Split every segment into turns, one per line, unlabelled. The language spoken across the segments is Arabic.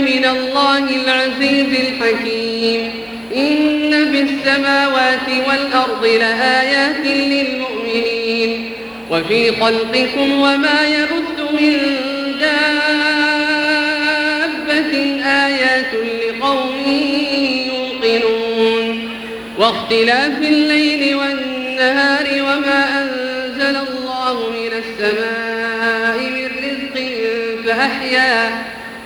من الله العزيز الحكيم إن في السماوات والأرض لآيات للمؤمنين وفي خلقكم وما يبث من دابة آيات لقوم يوقنون واختلاف الليل والنهار وما أنزل الله من السماء من رزق فأحياه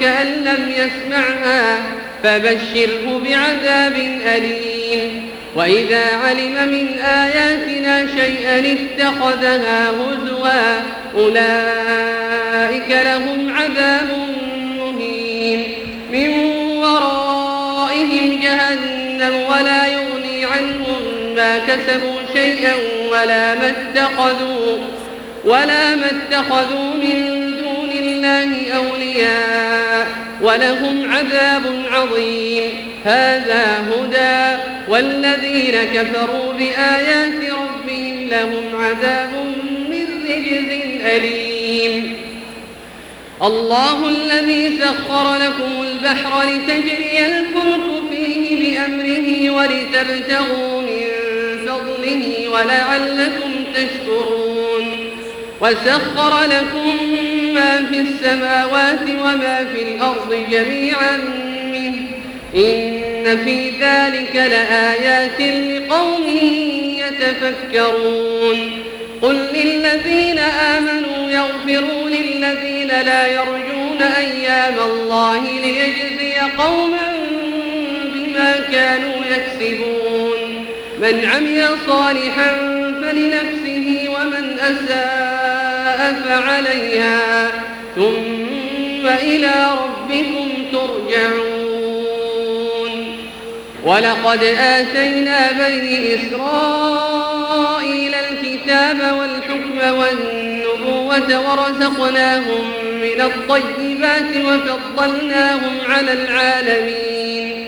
كأن لم يسمعها فبشره بعذاب أليم وإذا علم من آياتنا شيئا اتخذها هزوا أولئك لهم عذاب مهين من ورائهم جهنم ولا يغني عنهم ما كسبوا شيئا ولا ما اتخذوا ولا ما اتخذوا من دون الله أو أولياء ولهم عذاب عظيم هذا هدى والذين كفروا بآيات ربهم لهم عذاب من رجز أليم الله الذي سخر لكم البحر لتجري الفلك فيه بأمره ولتبتغوا من فضله ولعلكم تشكرون وسخر لكم في السماوات وما في الأرض جميعا منه إن في ذلك لآيات لقوم يتفكرون قل للذين آمنوا يغفروا للذين لا يرجون أيام الله ليجزي قوما بما كانوا يكسبون من عمي صالحا فلنفسه ومن أساء فعليها ثم إلى ربكم ترجعون ولقد آتينا بني إسرائيل الكتاب والحكم والنبوة ورزقناهم من الطيبات وفضلناهم على العالمين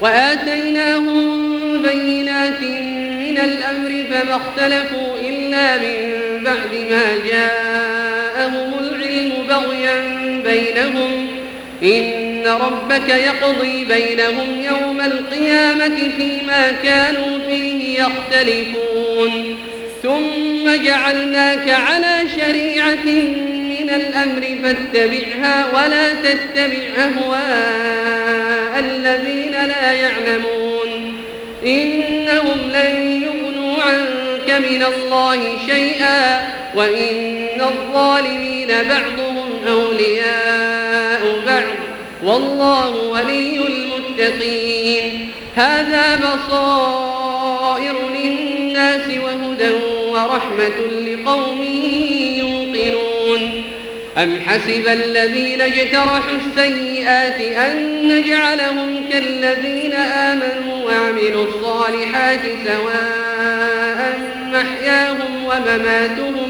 وآتيناهم بينات من الأمر فما اختلفوا إلا من بعد ما جاءهم العلم بغيا بينهم إن ربك يقضي بينهم يوم القيامة فيما كانوا فيه يختلفون ثم جعلناك على شريعة من الأمر فاتبعها ولا تتبع أهواء الذين لا يعلمون إنهم لن يغنوا عنك من الله شيئا وإن الظالمين بعضهم أولياء بعض والله ولي المتقين هذا بصائر للناس وهدى ورحمة لقوم يوقنون أم حسب الذين اجترحوا السيئات أن نجعلهم كالذين آمنوا وعملوا الصالحات سواء محياهم ومماتهم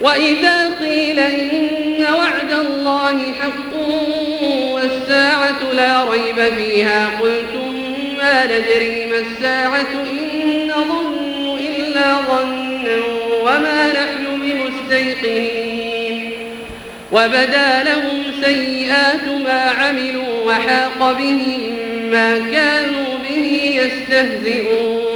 وإذا قيل إن وعد الله حق والساعة لا ريب فيها قلتم ما ندري ما الساعة إن ظن إلا ظنا وما نحن بمستيقنين وبدا لهم سيئات ما عملوا وحاق بهم ما كانوا به يستهزئون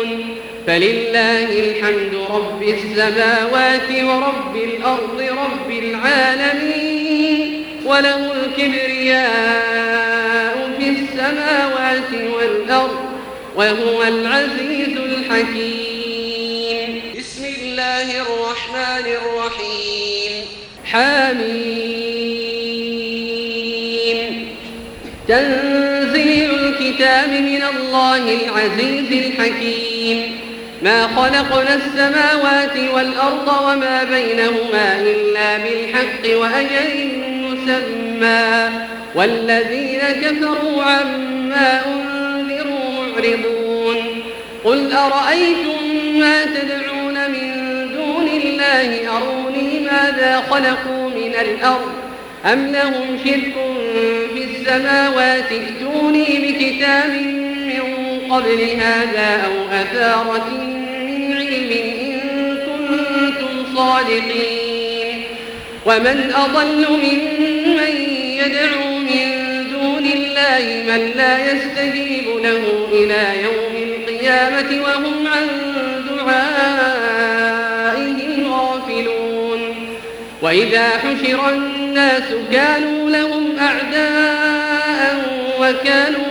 فلله الحمد رب السماوات ورب الأرض رب العالمين وله الكبرياء في السماوات والأرض وهو العزيز الحكيم بسم الله الرحمن الرحيم حميم تنزيل الكتاب من الله العزيز الحكيم ما خلقنا السماوات والأرض وما بينهما إلا بالحق وأجل مسمى والذين كفروا عما أنذروا معرضون
قل أرأيتم
ما تدعون من دون الله أروني ماذا خلقوا من الأرض أم لهم شرك في السماوات ائتوني بكتاب قبل هذا أو أثارة من علم إن كنتم صادقين ومن أضل ممن يدعو من دون الله من لا يستجيب له إلى يوم القيامة وهم عن دعائهم غافلون وإذا حشر الناس كانوا لهم أعداء وكانوا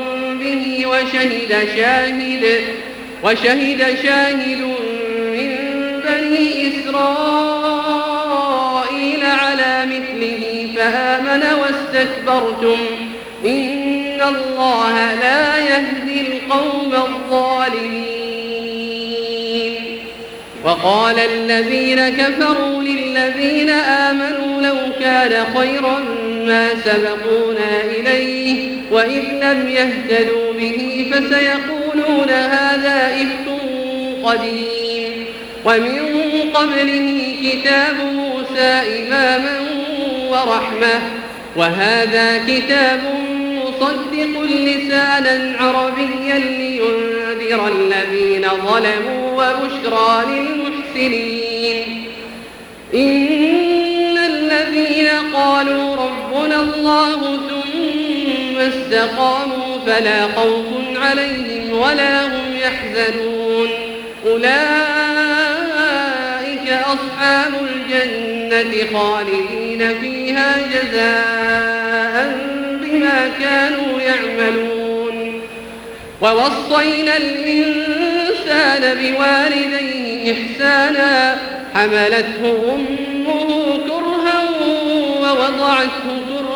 به وشهد شاهد وشهد شاهد من بني إسرائيل على مثله فآمن واستكبرتم إن الله لا يهدي القوم الظالمين وقال الذين كفروا للذين آمنوا لو كان خيراً ما سبقونا إليه وإن لم يهتدوا به فسيقولون هذا إفت قديم ومن قبله كتاب موسى إماما ورحمة وهذا كتاب مصدق لسانا عربيا لينذر الذين ظلموا وبشرى للمحسنين إن الذين قالوا رب هدانا الله ثم استقاموا فلا خوف عليهم ولا هم يحزنون أولئك أصحاب الجنة خالدين فيها جزاء بما كانوا يعملون ووصينا الإنسان بوالديه إحسانا حملته أمه كرها ووضعته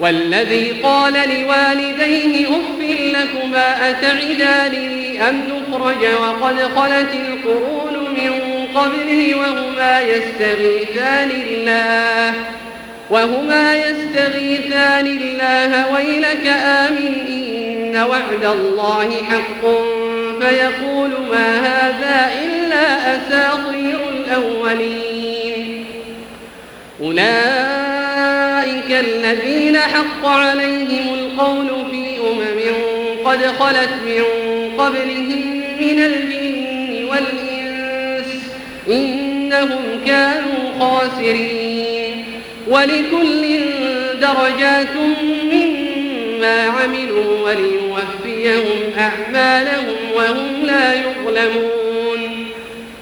والذي قال لوالديه أف لكما أتعداني أن تخرج وقد خلت القرون من قبله وهما يستغيثان الله وهما يستغيثان الله ويلك آمن إن وعد الله حق فيقول ما هذا إلا أساطير الأولين أولئك أولئك الذين حق عليهم القول في أمم قد خلت من قبلهم من الجن والإنس إنهم كانوا خاسرين ولكل درجات مما عملوا وليوفيهم أعمالهم وهم لا يظلمون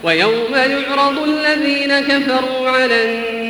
ويوم يعرض الذين كفروا على النار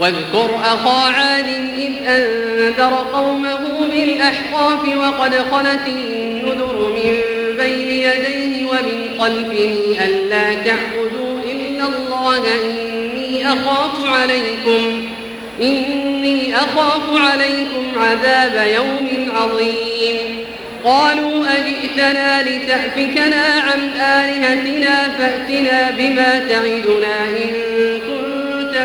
واذكر أخا عاد إذ أنذر قومه بالأحقاف وقد خلت النذر من بين يديه ومن قلبه ألا تعبدوا إلا الله إني أخاف عليكم إني أخاف عليكم عذاب يوم عظيم قالوا أجئتنا لتأفكنا عن آلهتنا فأتنا بما تعدنا إن كنت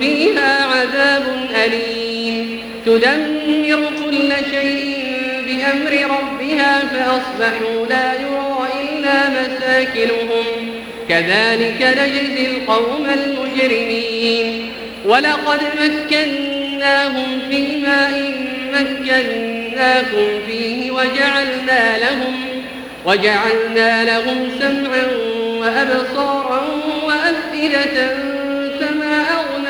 فيها عذاب أليم تدمر كل شيء بأمر ربها فأصبحوا لا يرى إلا مساكنهم كذلك نجزي القوم المجرمين ولقد مكناهم فيما إن مكناكم فيه وجعلنا لهم وجعلنا لهم سمعا وأبصارا وأفئدة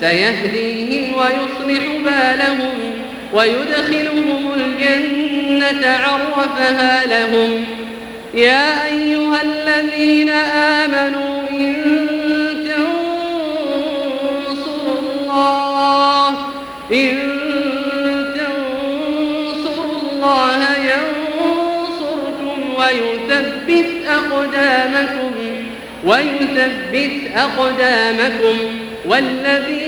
سيهديهم ويصلح بالهم ويدخلهم الجنة عرفها لهم يا أيها الذين آمنوا إن تنصروا الله إن ينصركم ويثبت أقدامكم والذين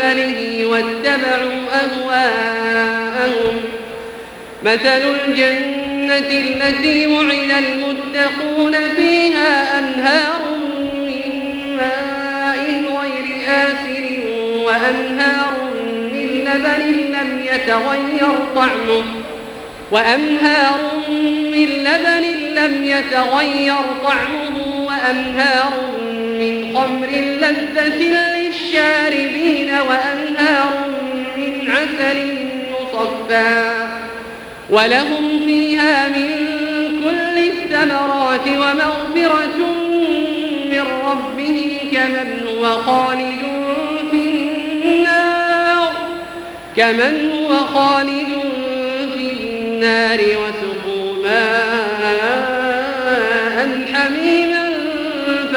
عمله واتبعوا أهواءهم مثل الجنة التي وعد المتقون فيها أنهار من ماء غير آسر وأنهار من لبن لم يتغير طعمه وأنهار من لبن لم يتغير طعمه وأنهار من خمر لذة للشاربين وأنهار من عسل مصفى ولهم فيها من كل الثمرات ومغفرة من ربه كمن هو خالد في النار كمن هو خالد في النار وسقوا ماءً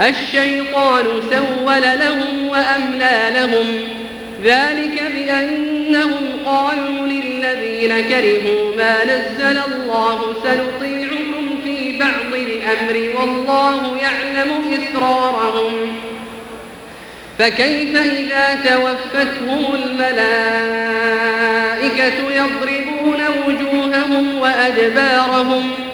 الشيطان سول لهم وأملى لهم ذلك بأنهم قالوا للذين كرهوا ما نزل الله سنطيعهم في بعض الأمر والله يعلم إسرارهم فكيف إذا توفتهم الملائكة يضربون وجوههم وأدبارهم ۖ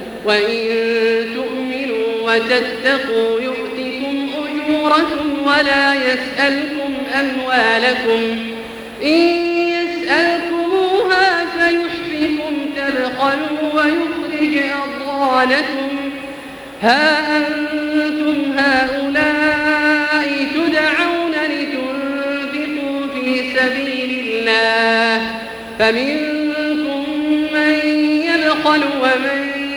وإن تؤمنوا وتتقوا يؤتكم أجوركم ولا يسألكم أموالكم إن يسألكموها فيحفكم تبخلوا ويخرج أضغانكم ها أنتم هؤلاء تدعون لتنفقوا في سبيل الله فمنكم من يبخل ومن